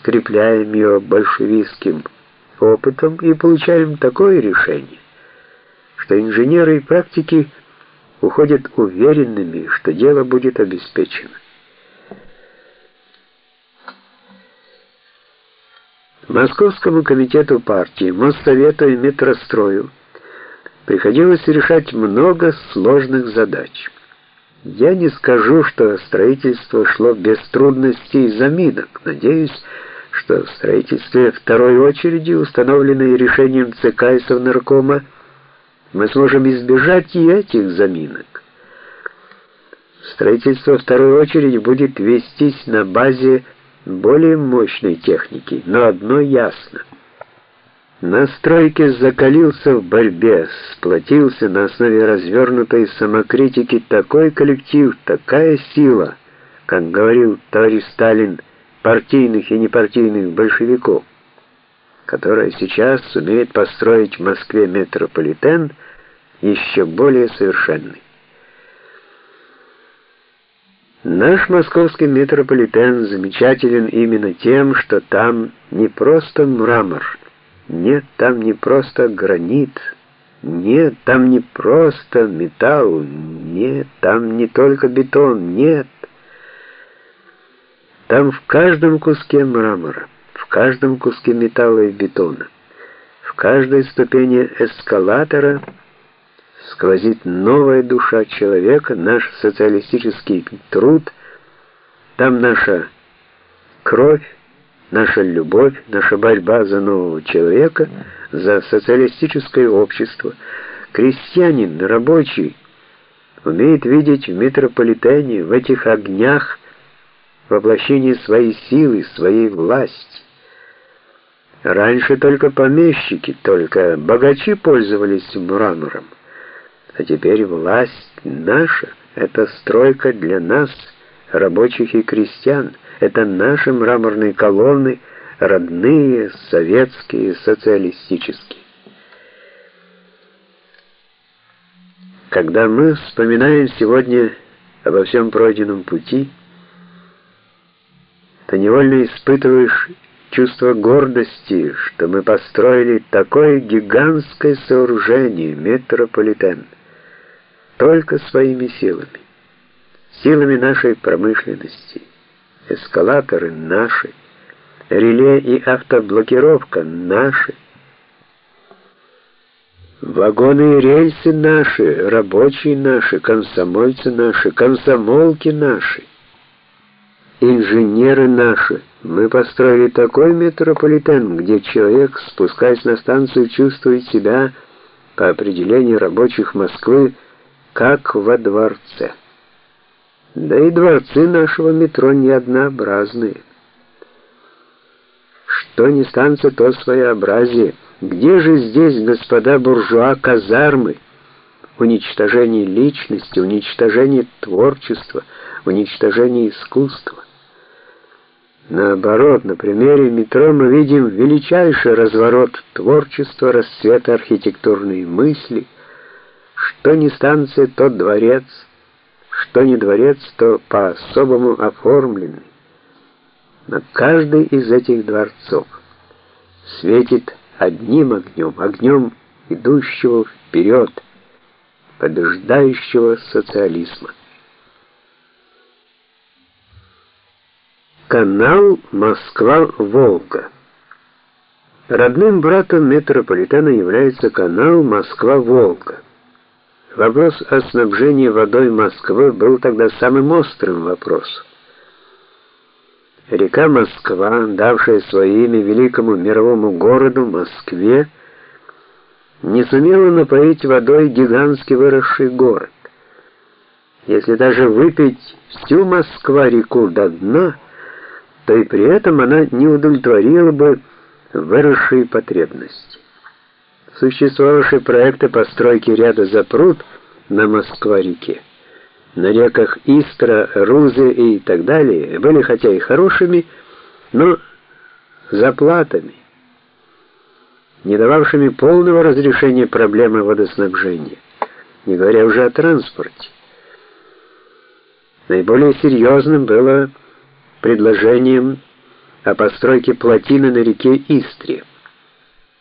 скрепляем ее большевистским опытом и получаем такое решение, что инженеры и практики уходят уверенными, что дело будет обеспечено. Московскому комитету партии, Моссовету и Метрострою приходилось решать много сложных задач. Я не скажу, что строительство шло без трудностей и заминок. Надеюсь, что в строительстве второй очереди, установленной решением ЦК и Совнаркома, мы сможем избежать и этих заминок. Строительство второй очереди будет вестись на базе более мощной техники, но одно ясно. На стройке закалился в борьбе, сплотился на основе развернутой самокритики такой коллектив, такая сила, как говорил товарищ Сталин, партийных и непартийных большевиков, которая сейчас сумеет построить в Москве метрополитен еще более совершенный. Наш московский метрополитен замечателен именно тем, что там не просто мрамор, нет, там не просто гранит, нет, там не просто металл, нет, там не только бетон, нет. Там в каждом куске мрамора, в каждом куске металла и бетона, в каждой ступени эскалатора — сквозит новая душа человека, наш социалистический труд, там наша кровь, наша любовь, наша борьба за нового человека, за социалистическое общество. Крестьянин, рабочий, умеет видеть в метрополитене, в этих огнях, воплощение своей силы, своей власти. Раньше только помещики, только богачи пользовались мрамором. А теперь власть наша, это стройка для нас, рабочих и крестьян, это наши мраморные колонны, родные, советские, социалистические. Когда мы вспоминаем сегодня обо всем пройденном пути, то невольно испытываешь чувство гордости, что мы построили такое гигантское сооружение, метрополитен только своими силами, силами нашей промышленности. Эскалаторы наши, реле и автоблокировка наши, вагоны и рельсы наши, рабочие наши, комсомольцы наши, комсомолки наши, инженеры наши. Мы построили такой метрополитен, где человек, спускаясь на станцию, чувствует себя по определению рабочих Москвы как во дворце. Да и дворцы нашего метро не однообразные. Что не станция, то своеобразие. Где же здесь, господа буржуа, казармы? Уничтожение личности, уничтожение творчества, уничтожение искусства. Наоборот, на примере метро мы видим величайший разворот творчества, расцвет архитектурной мысли — что не станция, то дворец, что не дворец, то по-особому оформленный. На каждый из этих дворцов светит одним огнем, огнем идущего вперед, побеждающего социализма. Канал Москва-Волга. Родным братом метрополитена является канал Москва-Волга. Вопрос о снабжении водой Москвы был тогда самым острым вопросом. Река Москва, давшая свое имя великому мировому городу Москве, не сумела напоить водой гигантски выросший город. Если даже выпить всю Москва-реку до дна, то и при этом она не удовлетворила бы выросшие потребности существовавшие проекты постройки ряда запруд на Москва-реке, на реках Истра, Рузы и так далее, были хотя и хорошими, но заплатами, не дававшими полного разрешения проблемы водоснабжения, не говоря уже о транспорте. Наиболее серьезным было предложением о постройке плотины на реке Истре.